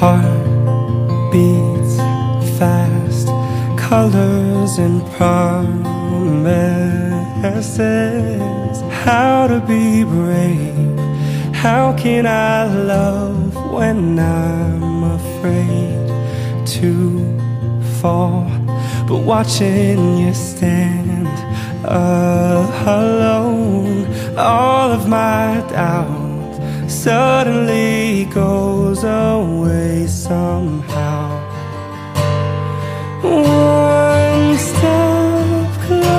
heart beats fast, colors and promises. How to be brave? How can I love when I'm afraid to fall? But watching you stand alone, all of my doubts suddenly somehow. One step closer.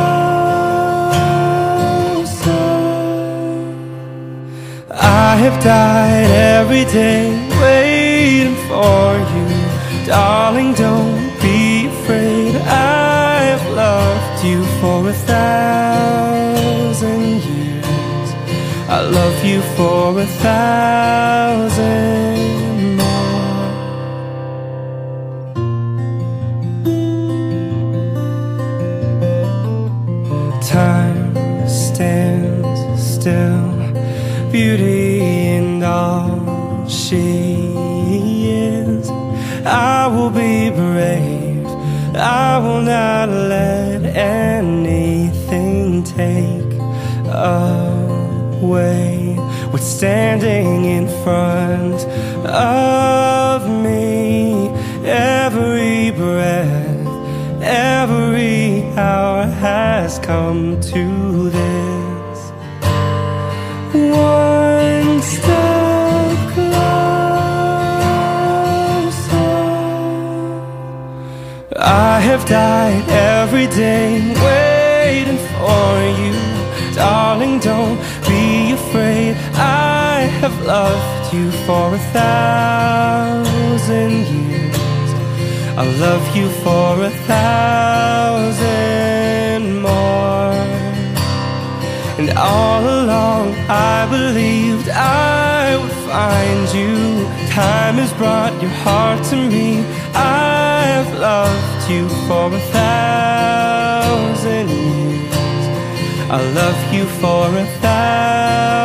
I have died every day waiting for you, darling. Don't be afraid. I have loved you for a thousand years. I love you for a thousand still, beauty and all she is. I will be brave, I will not let anything take away what's standing in front of me. Every breath, every hour has come to this. I have died every day waiting for you. Darling, don't be afraid. I have loved you for a thousand years. I'll love you for a thousand more. And all along I believed I would find you. Time has brought your heart to me. I have loved you for a thousand years. I love you for a thousand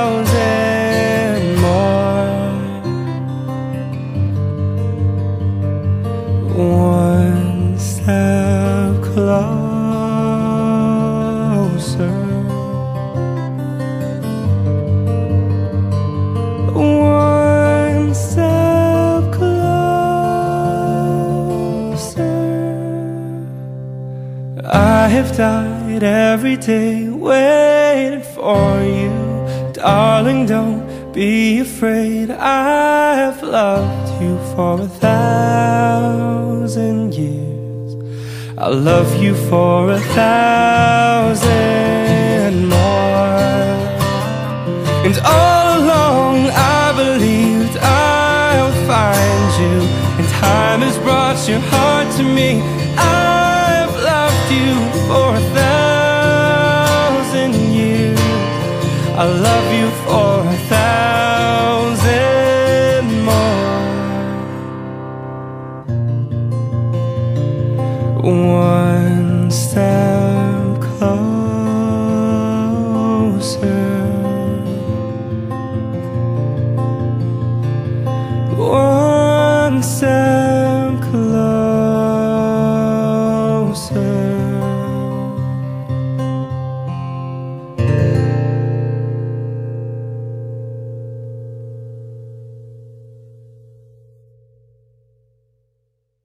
I have died every day waiting for you. Darling, don't be afraid. I have loved you for a thousand years. I'll love you for a thousand more. And all along I believed I would find you. And time has brought your heart to me. I've I love you for a thousand more. One step closer.